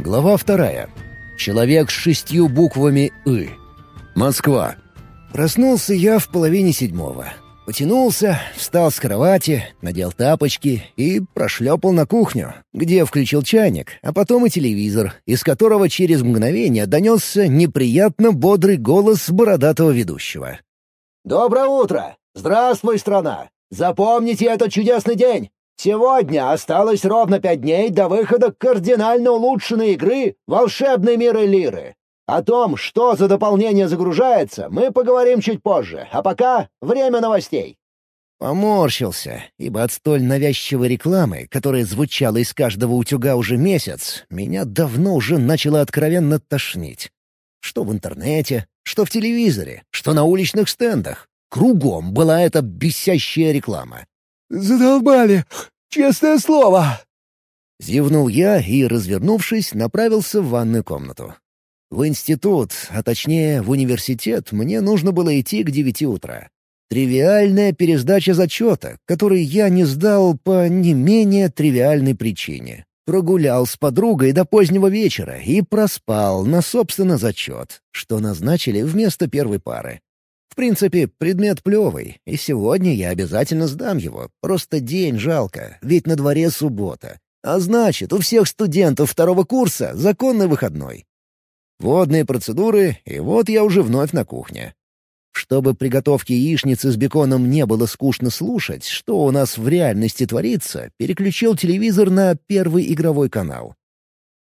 Глава вторая. Человек с шестью буквами «ы». Москва. Проснулся я в половине седьмого. Потянулся, встал с кровати, надел тапочки и прошлепал на кухню, где включил чайник, а потом и телевизор, из которого через мгновение донесся неприятно бодрый голос бородатого ведущего. «Доброе утро! Здравствуй, страна! Запомните этот чудесный день! Сегодня осталось ровно пять дней до выхода кардинально улучшенной игры «Волшебный мир Элиры». О том, что за дополнение загружается, мы поговорим чуть позже, а пока время новостей. Поморщился, ибо от столь навязчивой рекламы, которая звучала из каждого утюга уже месяц, меня давно уже начало откровенно тошнить. Что в интернете, что в телевизоре, что на уличных стендах. Кругом была эта бесящая реклама. «Задолбали! Честное слово!» Зевнул я и, развернувшись, направился в ванную комнату. В институт, а точнее в университет, мне нужно было идти к девяти утра. Тривиальная пересдача зачета, который я не сдал по не менее тривиальной причине. Прогулял с подругой до позднего вечера и проспал на собственно зачет, что назначили вместо первой пары. Принципе, предмет плевый, и сегодня я обязательно сдам его. Просто день жалко, ведь на дворе суббота. А значит, у всех студентов второго курса законный выходной. Водные процедуры, и вот я уже вновь на кухне. Чтобы приготовки яичницы с беконом не было скучно слушать, что у нас в реальности творится, переключил телевизор на первый игровой канал.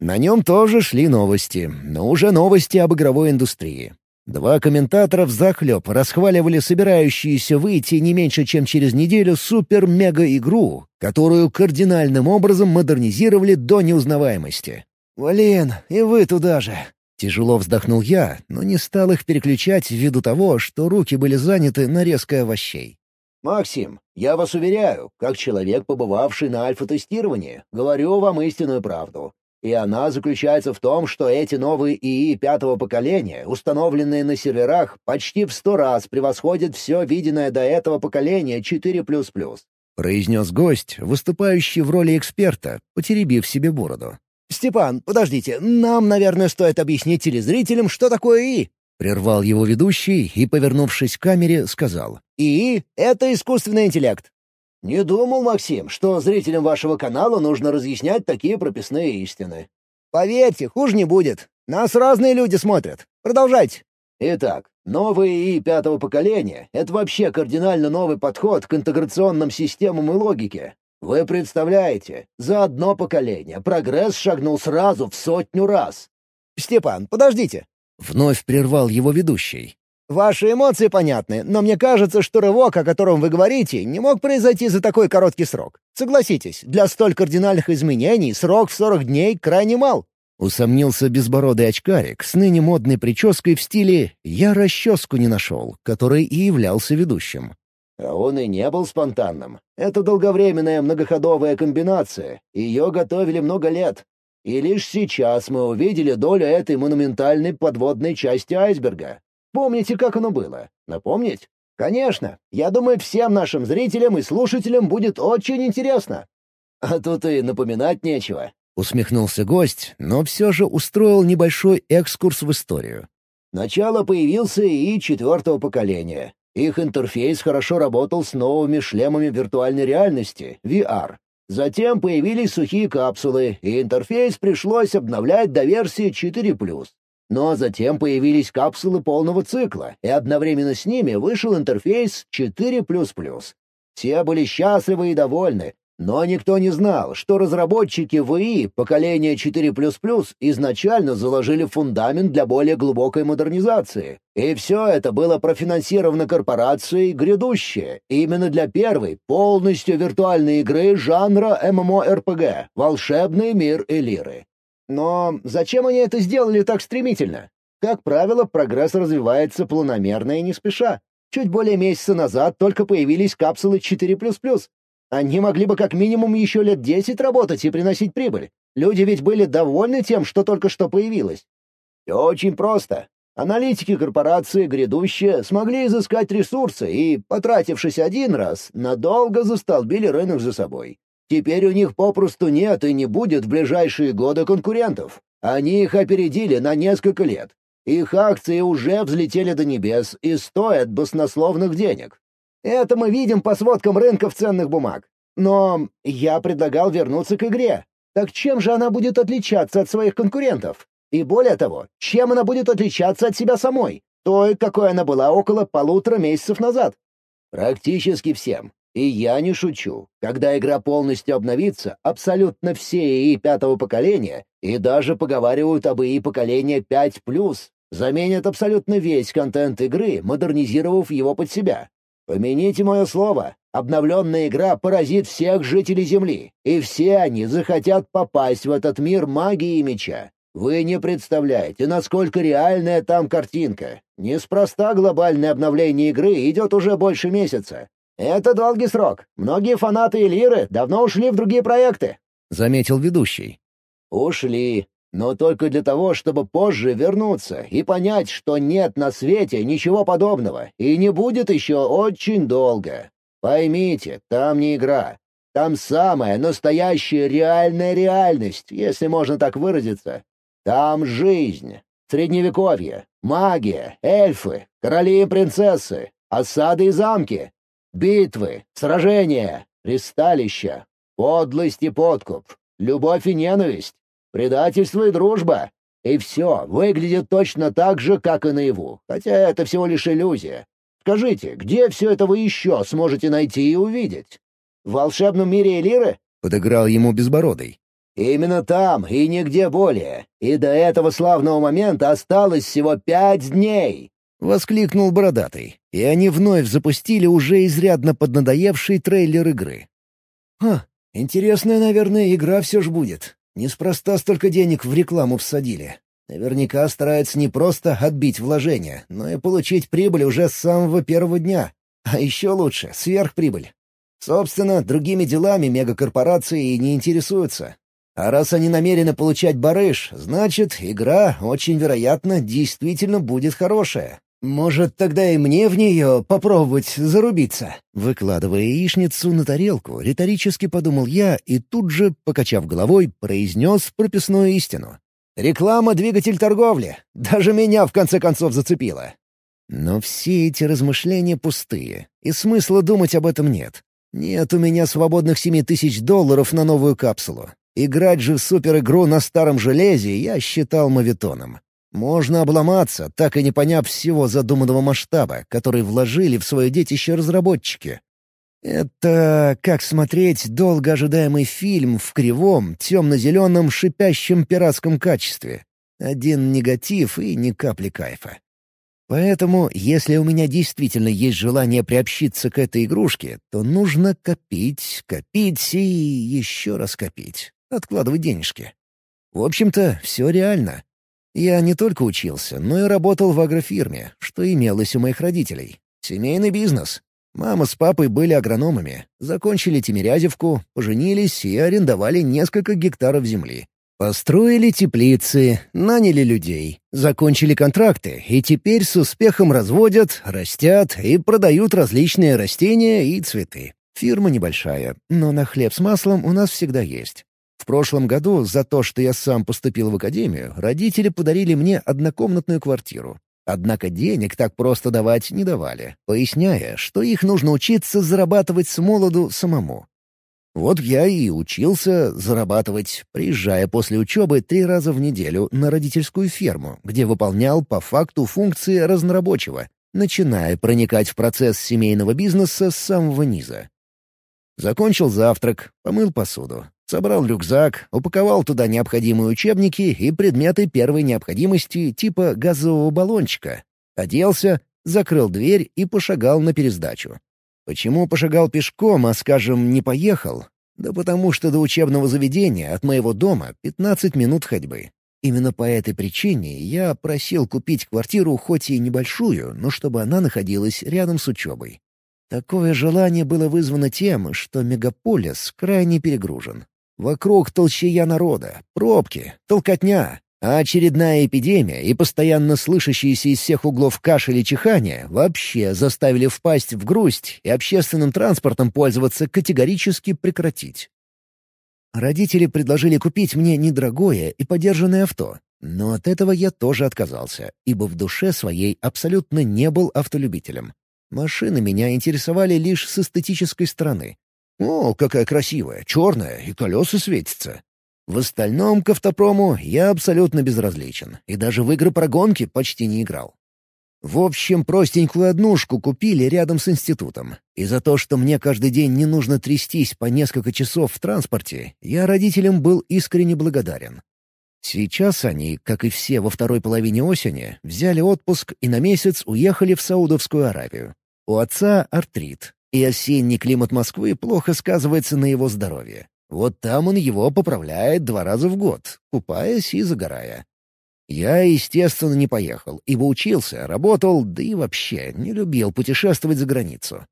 На нем тоже шли новости, но уже новости об игровой индустрии. Два комментатора взахлеб расхваливали собирающуюся выйти не меньше, чем через неделю супер-мега-игру, которую кардинальным образом модернизировали до неузнаваемости. «Вален, и вы туда же!» Тяжело вздохнул я, но не стал их переключать ввиду того, что руки были заняты нарезкой овощей. «Максим, я вас уверяю, как человек, побывавший на альфа-тестировании, говорю вам истинную правду. И она заключается в том, что эти новые ИИ пятого поколения, установленные на серверах, почти в сто раз превосходят все виденное до этого поколения 4++. Произнес гость, выступающий в роли эксперта, потеребив себе бороду. «Степан, подождите, нам, наверное, стоит объяснить телезрителям, что такое ИИ». Прервал его ведущий и, повернувшись к камере, сказал. «ИИ — это искусственный интеллект». «Не думал, Максим, что зрителям вашего канала нужно разъяснять такие прописные истины». «Поверьте, хуже не будет. Нас разные люди смотрят. Продолжайте». Итак, новые ИИ пятого поколения — это вообще кардинально новый подход к интеграционным системам и логике. Вы представляете, за одно поколение прогресс шагнул сразу в сотню раз. «Степан, подождите!» — вновь прервал его ведущий. «Ваши эмоции понятны, но мне кажется, что рывок, о котором вы говорите, не мог произойти за такой короткий срок. Согласитесь, для столь кардинальных изменений срок в 40 дней крайне мал». Усомнился безбородый очкарик с ныне модной прической в стиле «я расческу не нашел», который и являлся ведущим. А он и не был спонтанным. Это долговременная многоходовая комбинация. Ее готовили много лет. И лишь сейчас мы увидели долю этой монументальной подводной части айсберга. Помните, как оно было? Напомнить? Конечно. Я думаю, всем нашим зрителям и слушателям будет очень интересно. А тут и напоминать нечего. Усмехнулся гость, но все же устроил небольшой экскурс в историю. Начало появился и четвертого поколения. Их интерфейс хорошо работал с новыми шлемами виртуальной реальности, VR. Затем появились сухие капсулы, и интерфейс пришлось обновлять до версии 4+. Но затем появились капсулы полного цикла, и одновременно с ними вышел интерфейс 4++. Все были счастливы и довольны, но никто не знал, что разработчики ВИ поколения 4++ изначально заложили фундамент для более глубокой модернизации. И все это было профинансировано корпорацией «Грядущее» именно для первой, полностью виртуальной игры жанра MMORPG «Волшебный мир Элиры». Но зачем они это сделали так стремительно? Как правило, прогресс развивается планомерно и не спеша. Чуть более месяца назад только появились капсулы 4++, они могли бы как минимум еще лет десять работать и приносить прибыль. Люди ведь были довольны тем, что только что появилось. Все очень просто. Аналитики корпорации «Грядущее» смогли изыскать ресурсы и, потратившись один раз, надолго застолбили рынок за собой. Теперь у них попросту нет и не будет в ближайшие годы конкурентов. Они их опередили на несколько лет. Их акции уже взлетели до небес и стоят баснословных денег. Это мы видим по сводкам рынков ценных бумаг. Но я предлагал вернуться к игре. Так чем же она будет отличаться от своих конкурентов? И более того, чем она будет отличаться от себя самой? Той, какой она была около полутора месяцев назад? Практически всем. И я не шучу. Когда игра полностью обновится, абсолютно все ИИ пятого поколения, и даже поговаривают об ИИ поколения 5+, заменят абсолютно весь контент игры, модернизировав его под себя. Помяните мое слово, обновленная игра поразит всех жителей Земли, и все они захотят попасть в этот мир магии и меча. Вы не представляете, насколько реальная там картинка. Неспроста глобальное обновление игры идет уже больше месяца. Это долгий срок. Многие фанаты Элиры давно ушли в другие проекты», — заметил ведущий. «Ушли. Но только для того, чтобы позже вернуться и понять, что нет на свете ничего подобного и не будет еще очень долго. Поймите, там не игра. Там самая настоящая реальная реальность, если можно так выразиться. Там жизнь, средневековье, магия, эльфы, короли и принцессы, осады и замки, битвы, сражения, ристалища, подлость и подкуп, любовь и ненависть, предательство и дружба. И все выглядит точно так же, как и наяву, хотя это всего лишь иллюзия. Скажите, где все это вы еще сможете найти и увидеть? В волшебном мире Элиры?» — подыграл ему Безбородый. Именно там и нигде более. И до этого славного момента осталось всего пять дней!» — воскликнул Бородатый. И они вновь запустили уже изрядно поднадоевший трейлер игры. «Ха, интересная, наверное, игра все ж будет. Неспроста столько денег в рекламу всадили. Наверняка стараются не просто отбить вложения, но и получить прибыль уже с самого первого дня. А еще лучше — сверхприбыль. Собственно, другими делами мегакорпорации и не интересуются. А раз они намерены получать барыш, значит, игра, очень вероятно, действительно будет хорошая. Может, тогда и мне в нее попробовать зарубиться?» Выкладывая яичницу на тарелку, риторически подумал я и тут же, покачав головой, произнес прописную истину. «Реклама — двигатель торговли. Даже меня, в конце концов, зацепила». Но все эти размышления пустые, и смысла думать об этом нет. Нет у меня свободных семи тысяч долларов на новую капсулу. Играть же в суперигру на старом железе я считал мавитоном. Можно обломаться, так и не поняв всего задуманного масштаба, который вложили в свое детище разработчики. Это как смотреть долго ожидаемый фильм в кривом, темно-зеленом, шипящем пиратском качестве. Один негатив и ни капли кайфа. Поэтому, если у меня действительно есть желание приобщиться к этой игрушке, то нужно копить, копить и еще раз копить откладывать денежки. В общем-то, все реально. Я не только учился, но и работал в агрофирме, что имелось у моих родителей. Семейный бизнес. Мама с папой были агрономами, закончили Тимирязевку, поженились и арендовали несколько гектаров земли. Построили теплицы, наняли людей, закончили контракты и теперь с успехом разводят, растят и продают различные растения и цветы. Фирма небольшая, но на хлеб с маслом у нас всегда есть. В прошлом году за то, что я сам поступил в академию, родители подарили мне однокомнатную квартиру. Однако денег так просто давать не давали, поясняя, что их нужно учиться зарабатывать с молоду самому. Вот я и учился зарабатывать, приезжая после учебы три раза в неделю на родительскую ферму, где выполнял по факту функции разнорабочего, начиная проникать в процесс семейного бизнеса с самого низа. Закончил завтрак, помыл посуду, Собрал рюкзак, упаковал туда необходимые учебники и предметы первой необходимости типа газового баллончика. Оделся, закрыл дверь и пошагал на пересдачу. Почему пошагал пешком, а, скажем, не поехал? Да потому что до учебного заведения от моего дома 15 минут ходьбы. Именно по этой причине я просил купить квартиру хоть и небольшую, но чтобы она находилась рядом с учебой. Такое желание было вызвано тем, что мегаполис крайне перегружен. Вокруг толщая народа, пробки, толкотня, а очередная эпидемия и постоянно слышащиеся из всех углов кашель и чихание вообще заставили впасть в грусть и общественным транспортом пользоваться категорически прекратить. Родители предложили купить мне недорогое и подержанное авто, но от этого я тоже отказался, ибо в душе своей абсолютно не был автолюбителем. Машины меня интересовали лишь с эстетической стороны. О, какая красивая, черная, и колеса светятся. В остальном к автопрому я абсолютно безразличен, и даже в игры про гонки почти не играл. В общем, простенькую однушку купили рядом с институтом. И за то, что мне каждый день не нужно трястись по несколько часов в транспорте, я родителям был искренне благодарен. Сейчас они, как и все во второй половине осени, взяли отпуск и на месяц уехали в Саудовскую Аравию. У отца артрит, и осенний климат Москвы плохо сказывается на его здоровье. Вот там он его поправляет два раза в год, купаясь и загорая. Я, естественно, не поехал, ибо учился, работал, да и вообще не любил путешествовать за границу.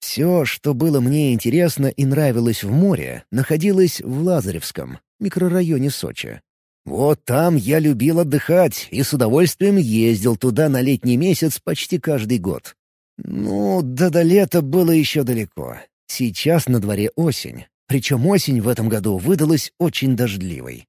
Все, что было мне интересно и нравилось в море, находилось в Лазаревском, микрорайоне Сочи. Вот там я любил отдыхать и с удовольствием ездил туда на летний месяц почти каждый год. Ну, да до лета было еще далеко. Сейчас на дворе осень. Причем осень в этом году выдалась очень дождливой.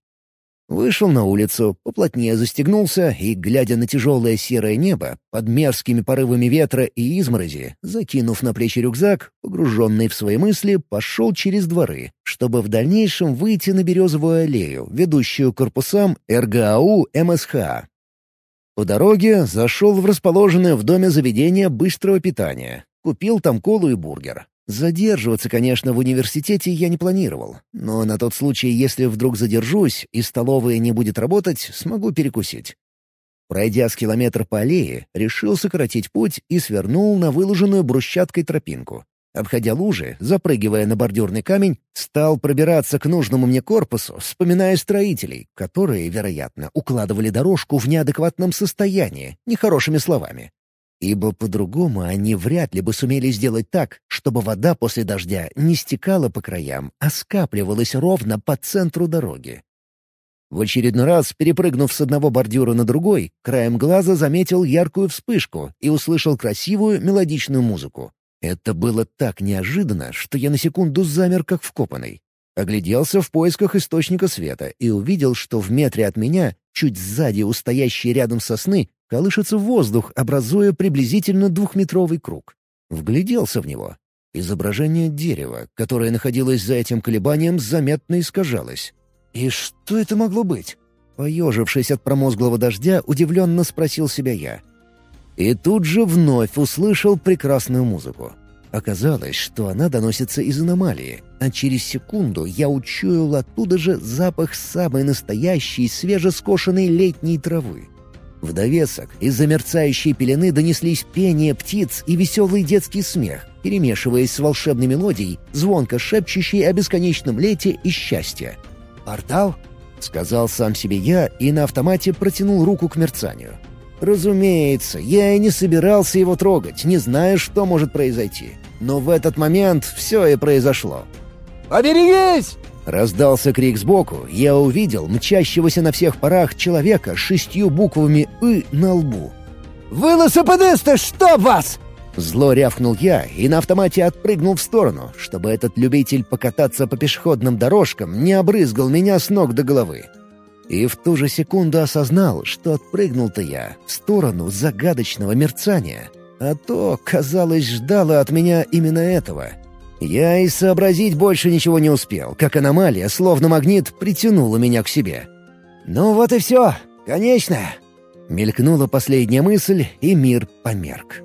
Вышел на улицу, поплотнее застегнулся и, глядя на тяжелое серое небо, под мерзкими порывами ветра и изморози, закинув на плечи рюкзак, погруженный в свои мысли, пошел через дворы, чтобы в дальнейшем выйти на Березовую аллею, ведущую корпусам РГАУ МСХ. По дороге зашел в расположенное в доме заведение быстрого питания. Купил там колу и бургер. Задерживаться, конечно, в университете я не планировал, но на тот случай, если вдруг задержусь и столовая не будет работать, смогу перекусить. Пройдя с километр по аллее, решил сократить путь и свернул на выложенную брусчаткой тропинку. Обходя лужи, запрыгивая на бордюрный камень, стал пробираться к нужному мне корпусу, вспоминая строителей, которые, вероятно, укладывали дорожку в неадекватном состоянии, нехорошими словами. Ибо по-другому они вряд ли бы сумели сделать так, чтобы вода после дождя не стекала по краям, а скапливалась ровно по центру дороги. В очередной раз, перепрыгнув с одного бордюра на другой, краем глаза заметил яркую вспышку и услышал красивую мелодичную музыку. Это было так неожиданно, что я на секунду замер как вкопанный. Огляделся в поисках источника света и увидел, что в метре от меня, чуть сзади у стоящей рядом сосны, колышется воздух, образуя приблизительно двухметровый круг. Вгляделся в него. Изображение дерева, которое находилось за этим колебанием, заметно искажалось. И что это могло быть? Поежившись от промозглого дождя, удивленно спросил себя я. И тут же вновь услышал прекрасную музыку. Оказалось, что она доносится из аномалии, а через секунду я учуял оттуда же запах самой настоящей свежескошенной летней травы. В довесок из-за мерцающей пелены донеслись пение птиц и веселый детский смех, перемешиваясь с волшебной мелодией, звонко шепчущей о бесконечном лете и счастье. «Портал?» — сказал сам себе я и на автомате протянул руку к мерцанию. Разумеется, я и не собирался его трогать, не зная, что может произойти. Но в этот момент все и произошло. «Поберегись!» Раздался крик сбоку, я увидел мчащегося на всех парах человека с шестью буквами «ы» на лбу. «Вы лосопедисты, что вас!» Зло рявкнул я и на автомате отпрыгнул в сторону, чтобы этот любитель покататься по пешеходным дорожкам не обрызгал меня с ног до головы. И в ту же секунду осознал, что отпрыгнул-то я в сторону загадочного мерцания. А то, казалось, ждало от меня именно этого. Я и сообразить больше ничего не успел, как аномалия, словно магнит, притянула меня к себе. «Ну вот и все, конечно!» Мелькнула последняя мысль, и мир померк.